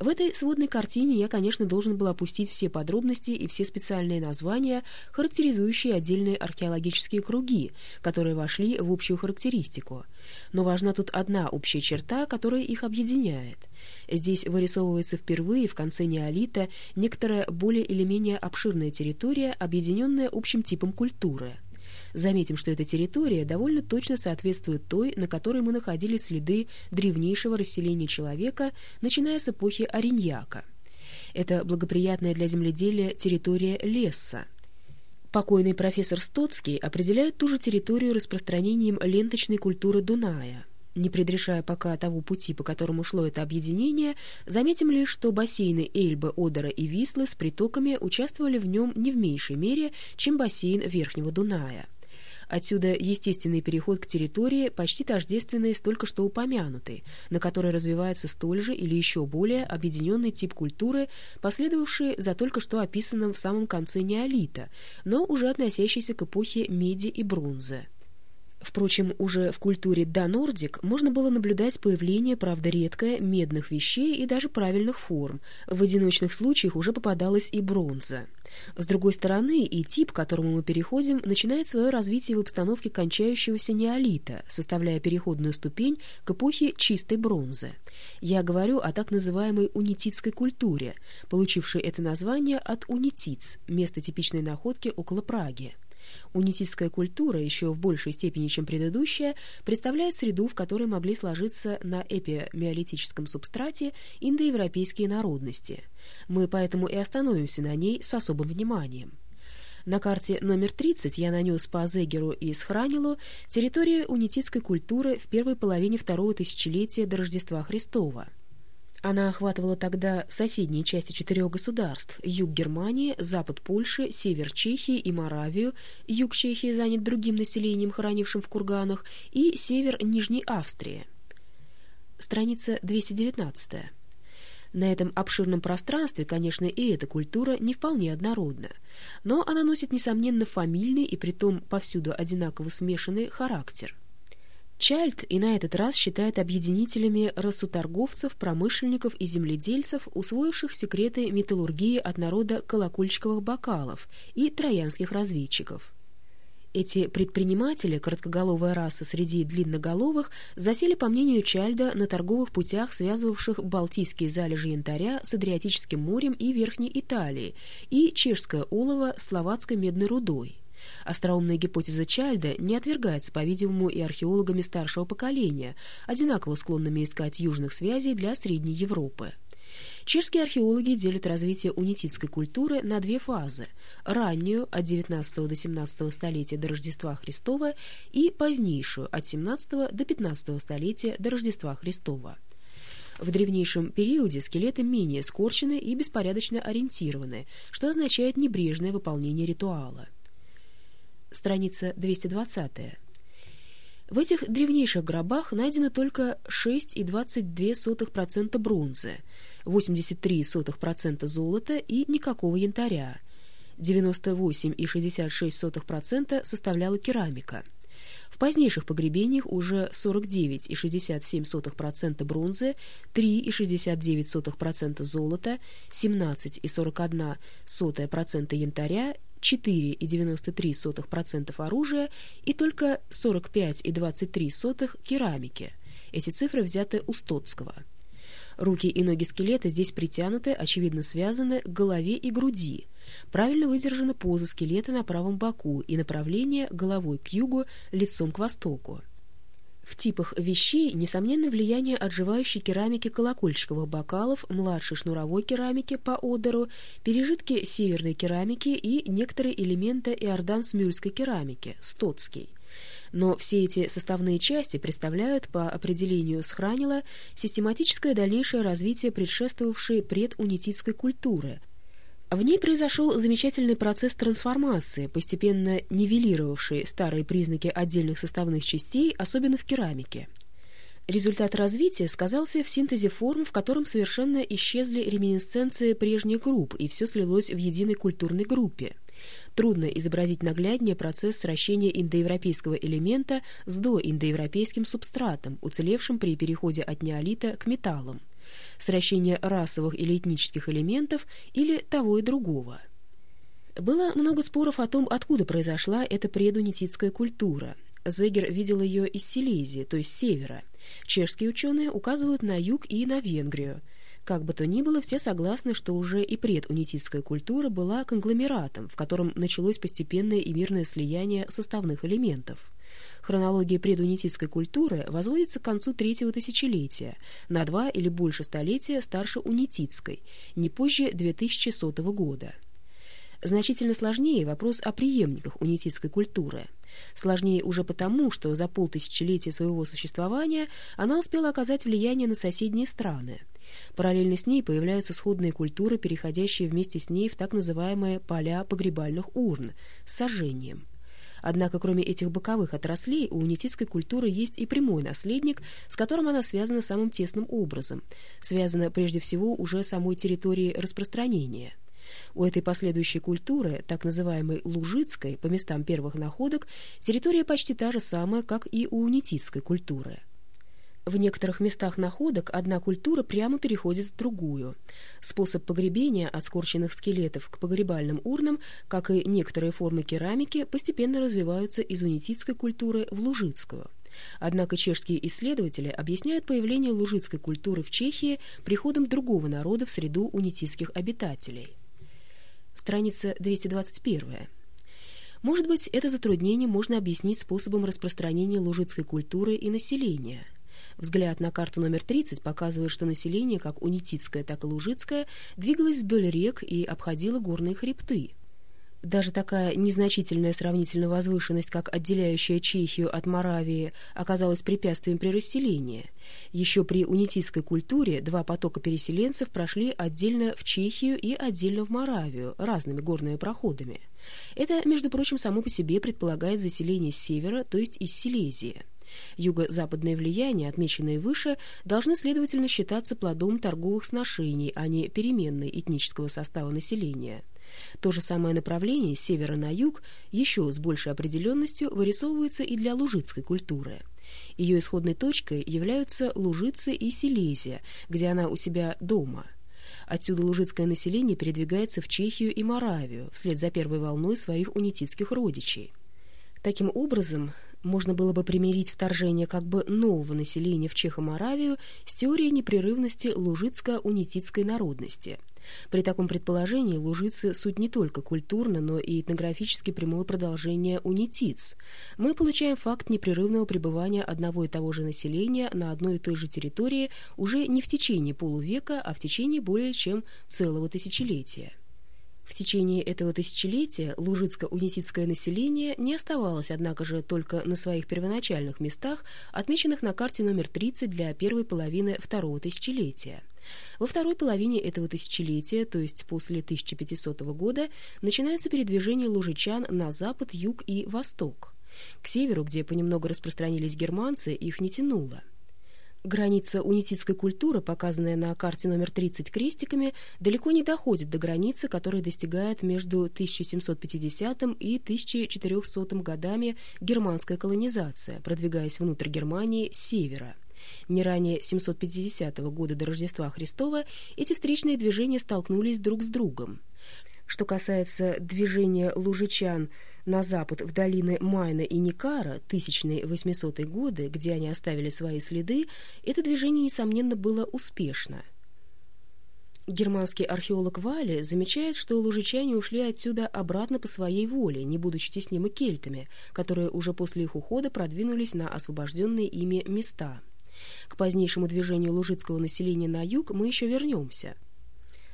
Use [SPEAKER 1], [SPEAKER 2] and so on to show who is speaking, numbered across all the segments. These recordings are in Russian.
[SPEAKER 1] В этой сводной картине я, конечно, должен был опустить все подробности и все специальные названия, характеризующие отдельные археологические круги, которые вошли в общую характеристику. Но важна тут одна общая черта, которая их объединяет. Здесь вырисовывается впервые в конце неолита некоторая более или менее обширная территория, объединенная общим типом культуры – Заметим, что эта территория довольно точно соответствует той, на которой мы находили следы древнейшего расселения человека, начиная с эпохи Ориньяка. Это благоприятная для земледелия территория леса. Покойный профессор Стоцкий определяет ту же территорию распространением ленточной культуры Дуная. Не предрешая пока того пути, по которому шло это объединение, заметим лишь, что бассейны Эльбы, Одера и Вислы с притоками участвовали в нем не в меньшей мере, чем бассейн Верхнего Дуная. Отсюда естественный переход к территории, почти тождественной с только что упомянутой, на которой развивается столь же или еще более объединенный тип культуры, последовавший за только что описанным в самом конце неолита, но уже относящийся к эпохе меди и бронзы. Впрочем, уже в культуре до-нордик можно было наблюдать появление, правда редкое, медных вещей и даже правильных форм. В одиночных случаях уже попадалась и бронза. С другой стороны, и тип, к которому мы переходим, начинает свое развитие в обстановке кончающегося неолита, составляя переходную ступень к эпохе чистой бронзы. Я говорю о так называемой унитицкой культуре, получившей это название от унитиц, места типичной находки около Праги. Унитистская культура, еще в большей степени, чем предыдущая, представляет среду, в которой могли сложиться на эпимиолитическом субстрате индоевропейские народности. Мы поэтому и остановимся на ней с особым вниманием. На карте номер 30 я нанес по Зегеру и Схранилу территорию унитистской культуры в первой половине второго тысячелетия до Рождества Христова. Она охватывала тогда соседние части четырех государств – юг Германии, запад Польши, север Чехии и Моравию, юг Чехии занят другим населением, хранившим в курганах, и север Нижней Австрии. Страница 219. На этом обширном пространстве, конечно, и эта культура не вполне однородна, но она носит, несомненно, фамильный и притом повсюду одинаково смешанный характер. Чайльд и на этот раз считает объединителями расуторговцев, промышленников и земледельцев, усвоивших секреты металлургии от народа колокольчиковых бокалов и троянских разведчиков. Эти предприниматели, короткоголовая раса среди длинноголовых, засели, по мнению Чальда, на торговых путях, связывавших Балтийские залежи янтаря с Адриатическим морем и Верхней Италией, и чешское олово словацкой медной рудой. Остроумная гипотеза Чайльда не отвергается, по-видимому, и археологами старшего поколения, одинаково склонными искать южных связей для Средней Европы. Чешские археологи делят развитие унититской культуры на две фазы – раннюю, от 19 до 17 столетия до Рождества Христова, и позднейшую, от 17 до 15 столетия до Рождества Христова. В древнейшем периоде скелеты менее скорчены и беспорядочно ориентированы, что означает небрежное выполнение ритуала страница 220. В этих древнейших гробах найдено только 6,22% бронзы, 83% золота и никакого янтаря. 98,66% составляла керамика. В позднейших погребениях уже 49,67% бронзы, 3,69% золота, 17,41% янтаря 4,93% оружия и только 45,23% керамики. Эти цифры взяты у Стоцкого. Руки и ноги скелета здесь притянуты, очевидно связаны к голове и груди. Правильно выдержана поза скелета на правом боку и направление головой к югу, лицом к востоку. В типах вещей, несомненно, влияние отживающей керамики колокольчиковых бокалов, младшей шнуровой керамики по Одеру, пережитки северной керамики и некоторые элементы иордан-смюльской керамики, стотский. Но все эти составные части представляют, по определению Схранила, систематическое дальнейшее развитие предшествовавшей предунититской культуры, в ней произошел замечательный процесс трансформации, постепенно нивелировавший старые признаки отдельных составных частей, особенно в керамике. Результат развития сказался в синтезе форм, в котором совершенно исчезли реминесценции прежних групп, и все слилось в единой культурной группе. Трудно изобразить нагляднее процесс сращения индоевропейского элемента с доиндоевропейским субстратом, уцелевшим при переходе от неолита к металлам. Сращение расовых или этнических элементов или того и другого. Было много споров о том, откуда произошла эта предунититская культура. Зегер видел ее из Силезии, то есть севера. Чешские ученые указывают на юг и на Венгрию. Как бы то ни было, все согласны, что уже и предунититская культура была конгломератом, в котором началось постепенное и мирное слияние составных элементов. Хронология предунититской культуры возводится к концу третьего тысячелетия, на два или больше столетия старше унититской, не позже 2100 года. Значительно сложнее вопрос о преемниках унитистской культуры. Сложнее уже потому, что за полтысячелетия своего существования она успела оказать влияние на соседние страны. Параллельно с ней появляются сходные культуры, переходящие вместе с ней в так называемые «поля погребальных урн» с сожжением. Однако, кроме этих боковых отраслей, у унитистской культуры есть и прямой наследник, с которым она связана самым тесным образом, связана прежде всего уже самой территорией распространения – у этой последующей культуры, так называемой лужицкой, по местам первых находок, территория почти та же самая, как и у унитистской культуры. В некоторых местах находок одна культура прямо переходит в другую. Способ погребения от скорченных скелетов к погребальным урнам, как и некоторые формы керамики, постепенно развиваются из унитистской культуры в лужицкую. Однако чешские исследователи объясняют появление лужицкой культуры в Чехии приходом другого народа в среду унитистских обитателей страница 221. Может быть, это затруднение можно объяснить способом распространения лужицкой культуры и населения. Взгляд на карту номер 30 показывает, что население, как унитицкое, так и лужицкое, двигалось вдоль рек и обходило горные хребты. Даже такая незначительная сравнительная возвышенность, как отделяющая Чехию от Моравии, оказалась препятствием при расселении. Еще при унитийской культуре два потока переселенцев прошли отдельно в Чехию и отдельно в Моравию, разными горными проходами. Это, между прочим, само по себе предполагает заселение с севера, то есть из Силезии. Юго-западное влияние, отмеченное выше, должны, следовательно, считаться плодом торговых сношений, а не переменной этнического состава населения. То же самое направление с севера на юг еще с большей определенностью вырисовывается и для лужицкой культуры. Ее исходной точкой являются Лужицы и Силезия, где она у себя дома. Отсюда лужицкое население передвигается в Чехию и Моравию вслед за первой волной своих унитистских родичей. Таким образом, можно было бы примирить вторжение как бы нового населения в Чехоморавию с теорией непрерывности лужицко-унитицкой народности. При таком предположении лужицы суть не только культурно, но и этнографически прямое продолжение унитиц. Мы получаем факт непрерывного пребывания одного и того же населения на одной и той же территории уже не в течение полувека, а в течение более чем целого тысячелетия. В течение этого тысячелетия лужицко-унитицкое население не оставалось, однако же, только на своих первоначальных местах, отмеченных на карте номер 30 для первой половины второго тысячелетия. Во второй половине этого тысячелетия, то есть после 1500 года, начинается передвижение лужичан на запад, юг и восток. К северу, где понемногу распространились германцы, их не тянуло. Граница унитистской культуры, показанная на карте номер 30 крестиками, далеко не доходит до границы, которая достигает между 1750 и 1400 годами германская колонизация, продвигаясь внутрь Германии с севера. Не ранее 750 года до Рождества Христова эти встречные движения столкнулись друг с другом. Что касается движения лужичан на запад в долины Майна и Никара, тысячные 800 годы, где они оставили свои следы, это движение, несомненно, было успешно. Германский археолог Вали замечает, что лужичане ушли отсюда обратно по своей воле, не будучи теснимы кельтами, которые уже после их ухода продвинулись на освобожденные ими места. К позднейшему движению лужицкого населения на юг мы еще вернемся –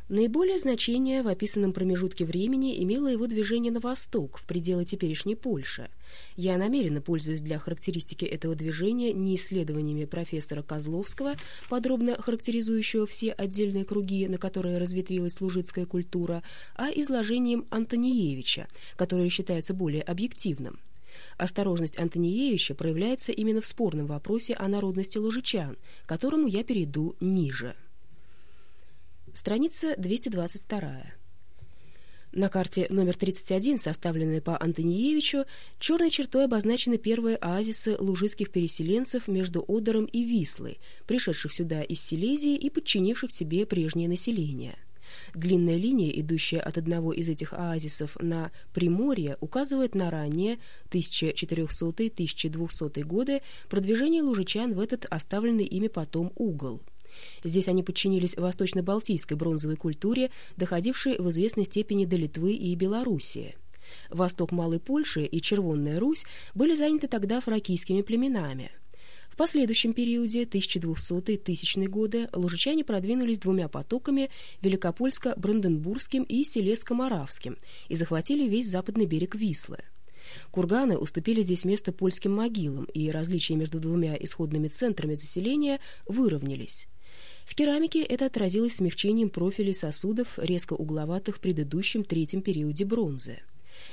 [SPEAKER 1] Наиболее значение в описанном промежутке времени имело его движение на восток, в пределы теперешней Польши. Я намеренно пользуюсь для характеристики этого движения не исследованиями профессора Козловского, подробно характеризующего все отдельные круги, на которые разветвилась лужицкая культура, а изложением Антониевича, которое считается более объективным. Осторожность Антониевича проявляется именно в спорном вопросе о народности лужичан, которому я перейду ниже. Страница 222. На карте номер 31, составленной по Антониевичу, черной чертой обозначены первые оазисы лужицких переселенцев между Одером и Вислой, пришедших сюда из Силезии и подчинивших себе прежнее население. Длинная линия, идущая от одного из этих оазисов на Приморье, указывает на раннее 1400-1200 годы продвижение лужичан в этот оставленный ими потом угол. Здесь они подчинились восточно-балтийской бронзовой культуре, доходившей в известной степени до Литвы и Белоруссии. Восток Малой Польши и Червонная Русь были заняты тогда фракийскими племенами. В последующем периоде 1200-1000 годы лужичане продвинулись двумя потоками Великопольско-Бранденбургским и Селеско-Моравским и захватили весь западный берег Вислы. Курганы уступили здесь место польским могилам, и различия между двумя исходными центрами заселения выровнялись. В керамике это отразилось смягчением профилей сосудов, резко угловатых в предыдущем третьем периоде бронзы.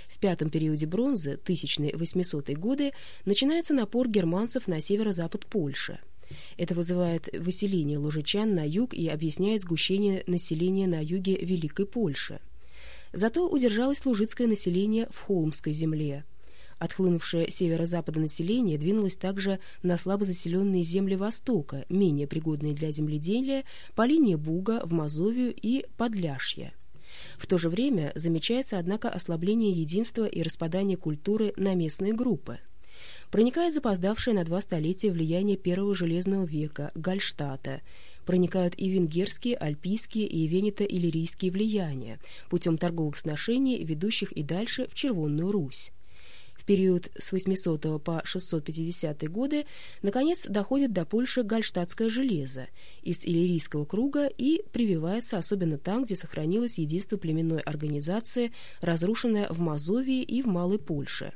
[SPEAKER 1] В пятом периоде бронзы, 1800-е годы, начинается напор германцев на северо-запад Польши. Это вызывает выселение лужичан на юг и объясняет сгущение населения на юге Великой Польши. Зато удержалось лужицкое население в Холмской земле – Отхлынувшее северо-запада население двинулось также на слабозаселенные земли Востока, менее пригодные для земледелия, по линии Буга, в Мазовию и Подляшье. В то же время замечается, однако, ослабление единства и распадание культуры на местные группы. Проникает запоздавшее на два столетия влияние первого железного века, Гальштата, проникают и венгерские, альпийские и венето-иллирийские влияния путем торговых сношений, ведущих и дальше в Червонную Русь в период с 800 по 650 годы, наконец доходит до Польши гальштадтское железо из Иллирийского круга и прививается особенно там, где сохранилось единство племенной организации, разрушенное в Мазовии и в Малой Польше.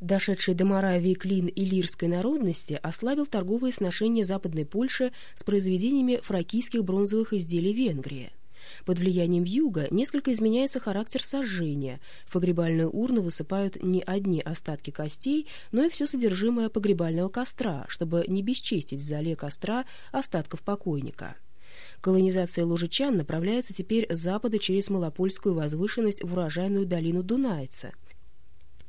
[SPEAKER 1] Дошедший до Моравии клин иллирской народности ослабил торговые сношения Западной Польши с произведениями фракийских бронзовых изделий Венгрии. Под влиянием юга несколько изменяется характер сожжения. В погребальную урну высыпают не одни остатки костей, но и все содержимое погребального костра, чтобы не бесчестить в зале костра остатков покойника. Колонизация лужичан направляется теперь с запада через Малопольскую возвышенность в урожайную долину Дунайца.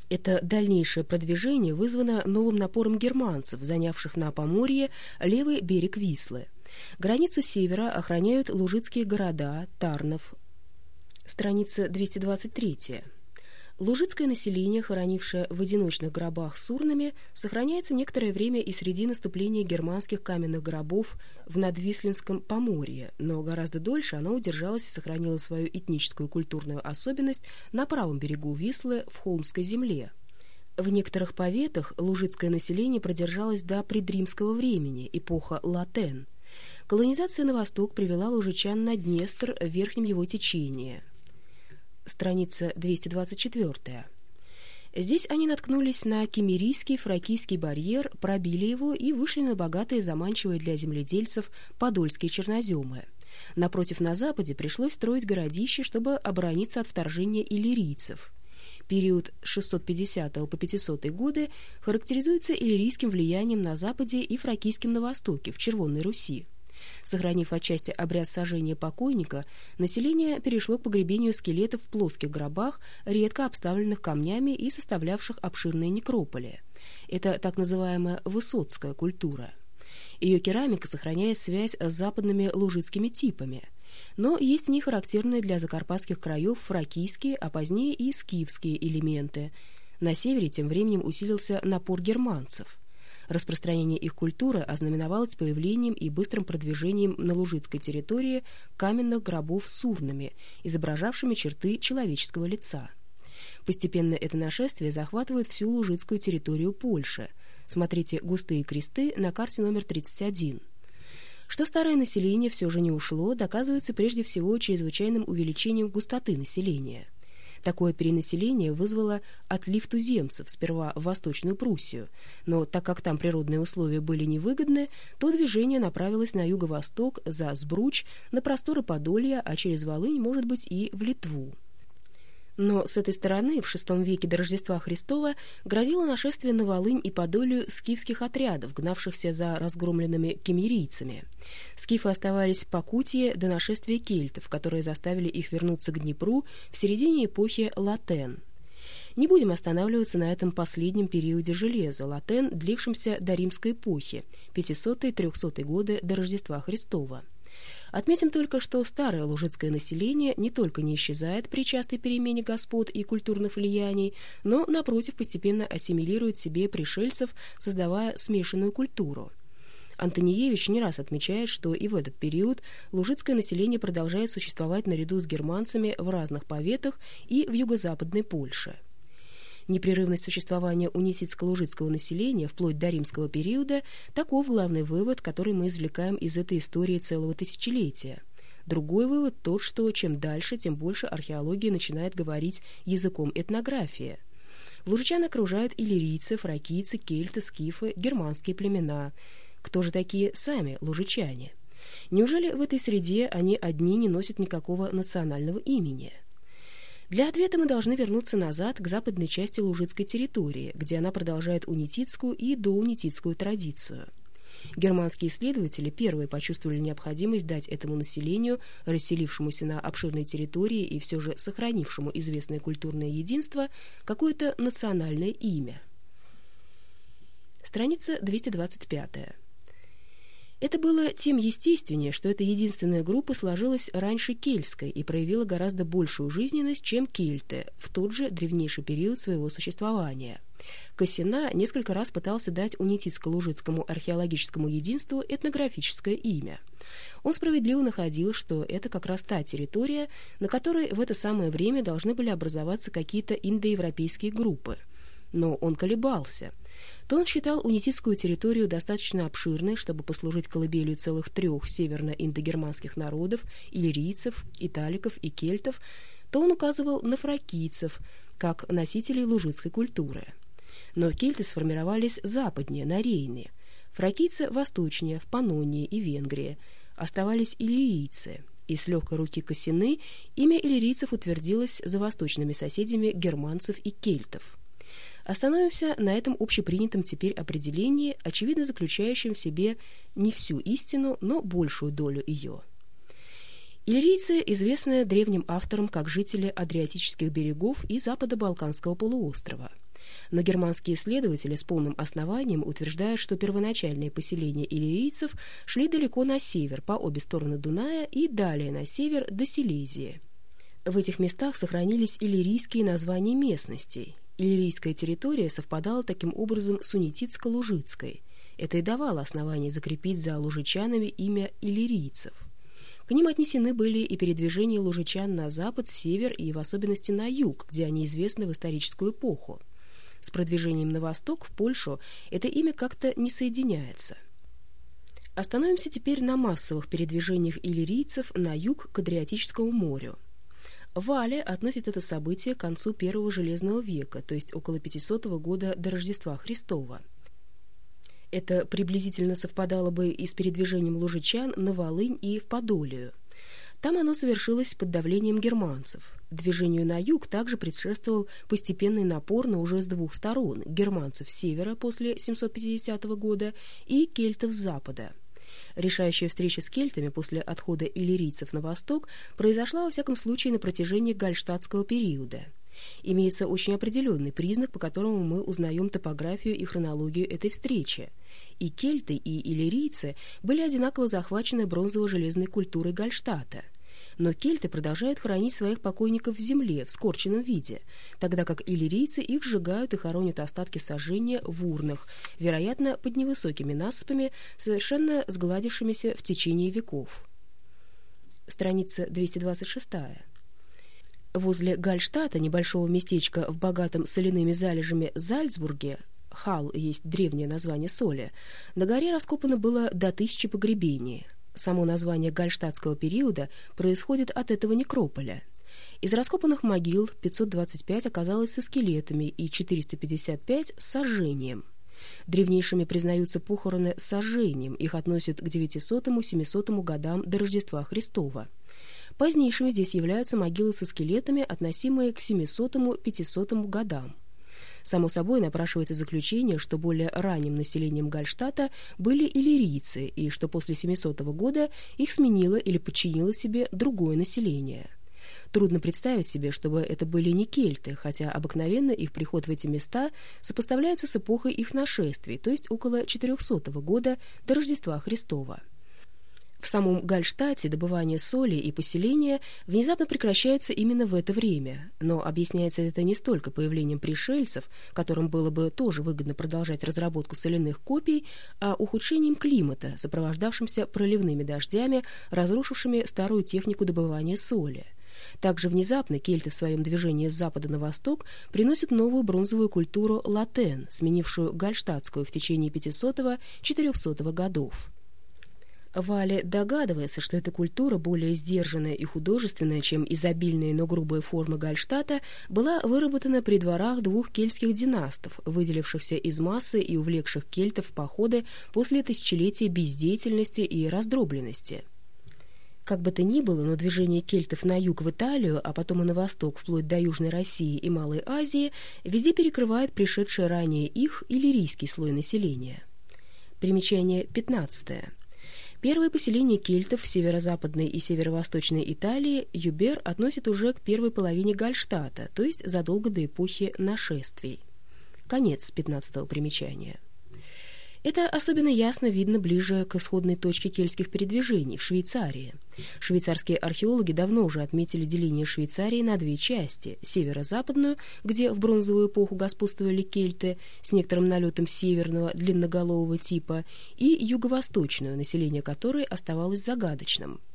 [SPEAKER 1] Это дальнейшее продвижение вызвано новым напором германцев, занявших на Поморье левый берег Вислы. Границу севера охраняют лужицкие города, Тарнов. Страница 223. Лужицкое население, хоронившее в одиночных гробах с урнами, сохраняется некоторое время и среди наступления германских каменных гробов в Надвислинском Поморье, но гораздо дольше оно удержалось и сохранило свою этническую культурную особенность на правом берегу Вислы в Холмской земле. В некоторых поветах лужицкое население продержалось до предримского времени, эпоха Латен – Колонизация на восток привела лужичан на Днестр в верхнем его течении. Страница 224. Здесь они наткнулись на кемерийский фракийский барьер, пробили его и вышли на богатые заманчивые для земледельцев подольские черноземы. Напротив, на западе пришлось строить городище, чтобы оборониться от вторжения иллирийцев. Период с 650 по 500 годы характеризуется иллирийским влиянием на западе и фракийским на востоке, в Червонной Руси. Сохранив отчасти обряд сожжения покойника, население перешло к погребению скелетов в плоских гробах, редко обставленных камнями и составлявших обширные некрополи. Это так называемая высоцкая культура. Ее керамика сохраняет связь с западными лужицкими типами. Но есть в ней характерные для закарпатских краев фракийские, а позднее и скифские элементы. На севере тем временем усилился напор германцев – Распространение их культуры ознаменовалось появлением и быстрым продвижением на лужицкой территории каменных гробов с урнами, изображавшими черты человеческого лица. Постепенно это нашествие захватывает всю лужицкую территорию Польши. Смотрите «Густые кресты» на карте номер 31. Что старое население все же не ушло, доказывается прежде всего чрезвычайным увеличением густоты населения – Такое перенаселение вызвало отлив туземцев сперва в Восточную Пруссию, но так как там природные условия были невыгодны, то движение направилось на юго-восток за Сбруч, на просторы Подолья, а через Волынь, может быть, и в Литву. Но с этой стороны в VI веке до Рождества Христова грозило нашествие на Волынь и Подолью скифских отрядов, гнавшихся за разгромленными кемерийцами. Скифы оставались по Кутье до нашествия кельтов, которые заставили их вернуться к Днепру в середине эпохи Латен. Не будем останавливаться на этом последнем периоде железа, латен, длившемся до римской эпохи, 500-300 годы до Рождества Христова. Отметим только, что старое лужицкое население не только не исчезает при частой перемене господ и культурных влияний, но, напротив, постепенно ассимилирует себе пришельцев, создавая смешанную культуру. Антониевич не раз отмечает, что и в этот период лужицкое население продолжает существовать наряду с германцами в разных поветах и в юго-западной Польше. Непрерывность существования унисицко-лужицкого населения вплоть до римского периода – таков главный вывод, который мы извлекаем из этой истории целого тысячелетия. Другой вывод тот, что чем дальше, тем больше археология начинает говорить языком этнографии. Лужичан окружают иллирийцы, фракийцы, кельты, скифы, германские племена. Кто же такие сами лужичане? Неужели в этой среде они одни не носят никакого национального имени? Для ответа мы должны вернуться назад к западной части Лужицкой территории, где она продолжает унитицкую и доунитицкую традицию. Германские исследователи первые почувствовали необходимость дать этому населению, расселившемуся на обширной территории и все же сохранившему известное культурное единство, какое-то национальное имя. Страница 225. Это было тем естественнее, что эта единственная группа сложилась раньше кельтской и проявила гораздо большую жизненность, чем кельты в тот же древнейший период своего существования. Косина несколько раз пытался дать унитицко-лужицкому археологическому единству этнографическое имя. Он справедливо находил, что это как раз та территория, на которой в это самое время должны были образоваться какие-то индоевропейские группы. Но он колебался – то он считал унитистскую территорию достаточно обширной, чтобы послужить колыбелью целых трех северно-индогерманских народов – иллирийцев, италиков и кельтов, то он указывал на фракийцев, как носителей лужицкой культуры. Но кельты сформировались западнее, на Рейне, фракийцы – восточнее, в Панонии и Венгрии, оставались иллирийцы – и с легкой руки Косины имя иллирийцев утвердилось за восточными соседями германцев и кельтов. Остановимся на этом общепринятом теперь определении, очевидно заключающем в себе не всю истину, но большую долю ее. Иллирийцы известны древним авторам как жители Адриатических берегов и Западо-Балканского полуострова. Но германские исследователи с полным основанием утверждают, что первоначальные поселения иллирийцев шли далеко на север, по обе стороны Дуная и далее на север до Силезии. В этих местах сохранились иллирийские названия местностей, Иллирийская территория совпадала таким образом с унитицко-лужицкой. Это и давало основание закрепить за лужичанами имя иллирийцев. К ним отнесены были и передвижения лужичан на запад, север и в особенности на юг, где они известны в историческую эпоху. С продвижением на восток, в Польшу, это имя как-то не соединяется. Остановимся теперь на массовых передвижениях иллирийцев на юг к Адриатическому морю. Валя относит это событие к концу первого железного века, то есть около 500 года до Рождества Христова. Это приблизительно совпадало бы и с передвижением лужичан на Волынь и в Подолию. Там оно совершилось под давлением германцев. Движению на юг также предшествовал постепенный напор на уже с двух сторон – германцев с севера после 750 года и кельтов с запада – Решающая встреча с кельтами после отхода иллирийцев на восток произошла, во всяком случае, на протяжении гальштадтского периода. Имеется очень определенный признак, по которому мы узнаем топографию и хронологию этой встречи. И кельты, и иллирийцы были одинаково захвачены бронзово-железной культурой Гальштата – но кельты продолжают хранить своих покойников в земле в скорченном виде, тогда как иллирийцы их сжигают и хоронят остатки сожжения в урнах, вероятно, под невысокими насыпами, совершенно сгладившимися в течение веков. Страница 226. Возле Гальштата, небольшого местечка в богатом соляными залежами Зальцбурге, Хал есть древнее название соли, на горе раскопано было до тысячи погребений – Само название гальштадтского периода происходит от этого некрополя. Из раскопанных могил 525 оказалось со скелетами и 455 с сожжением. Древнейшими признаются похороны с сожжением, их относят к 900-700 годам до Рождества Христова. Позднейшими здесь являются могилы со скелетами, относимые к 700-500 годам. Само собой напрашивается заключение, что более ранним населением Гальштата были иллирийцы, и что после 700 года их сменило или подчинило себе другое население. Трудно представить себе, чтобы это были не кельты, хотя обыкновенно их приход в эти места сопоставляется с эпохой их нашествий, то есть около 400 года до Рождества Христова. В самом Гальштате добывание соли и поселение внезапно прекращается именно в это время, но объясняется это не столько появлением пришельцев, которым было бы тоже выгодно продолжать разработку соляных копий, а ухудшением климата, сопровождавшимся проливными дождями, разрушившими старую технику добывания соли. Также внезапно кельты в своем движении с запада на восток приносят новую бронзовую культуру латен, сменившую гальштатскую в течение 500-400 годов. Валя догадывается, что эта культура, более сдержанная и художественная, чем изобильные, но грубые формы Гальштата, была выработана при дворах двух кельтских династов, выделившихся из массы и увлекших кельтов в походы после тысячелетия бездеятельности и раздробленности. Как бы то ни было, но движение кельтов на юг в Италию, а потом и на восток, вплоть до Южной России и Малой Азии, везде перекрывает пришедший ранее их иллирийский слой населения. Примечание 15. Первое поселение кельтов в северо-западной и северо-восточной Италии Юбер относит уже к первой половине Гальштата, то есть задолго до эпохи нашествий. Конец 15 примечания. Это особенно ясно видно ближе к исходной точке кельтских передвижений в Швейцарии. Швейцарские археологи давно уже отметили деление Швейцарии на две части – северо-западную, где в бронзовую эпоху господствовали кельты с некоторым налетом северного длинноголового типа, и юго-восточную, население которой оставалось загадочным –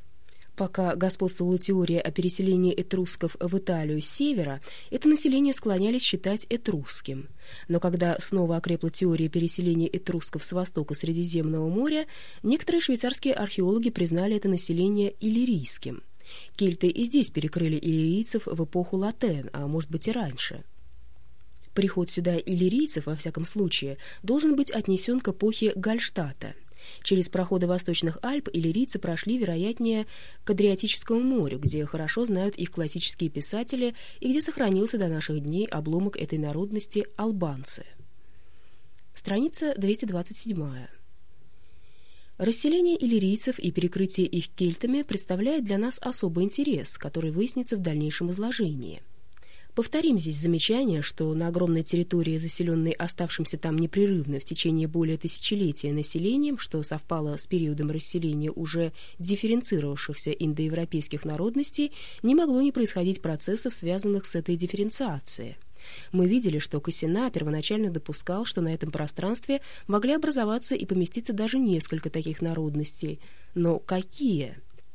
[SPEAKER 1] Пока господствовала теория о переселении этрусков в Италию с севера, это население склонялись считать этрусским. Но когда снова окрепла теория переселения этрусков с востока Средиземного моря, некоторые швейцарские археологи признали это население иллирийским. Кельты и здесь перекрыли иллирийцев в эпоху Латен, а может быть и раньше. Приход сюда иллирийцев, во всяком случае, должен быть отнесен к эпохе Гальштата – Через проходы Восточных Альп иллирийцы прошли, вероятнее, к Адриатическому морю, где хорошо знают их классические писатели и где сохранился до наших дней обломок этой народности албанцы. Страница 227. Расселение иллирийцев и перекрытие их кельтами представляет для нас особый интерес, который выяснится в дальнейшем изложении – Повторим здесь замечание, что на огромной территории, заселенной оставшимся там непрерывно в течение более тысячелетия населением, что совпало с периодом расселения уже дифференцировавшихся индоевропейских народностей, не могло не происходить процессов, связанных с этой дифференциацией. Мы видели, что Косина первоначально допускал, что на этом пространстве могли образоваться и поместиться даже несколько таких народностей. Но какие?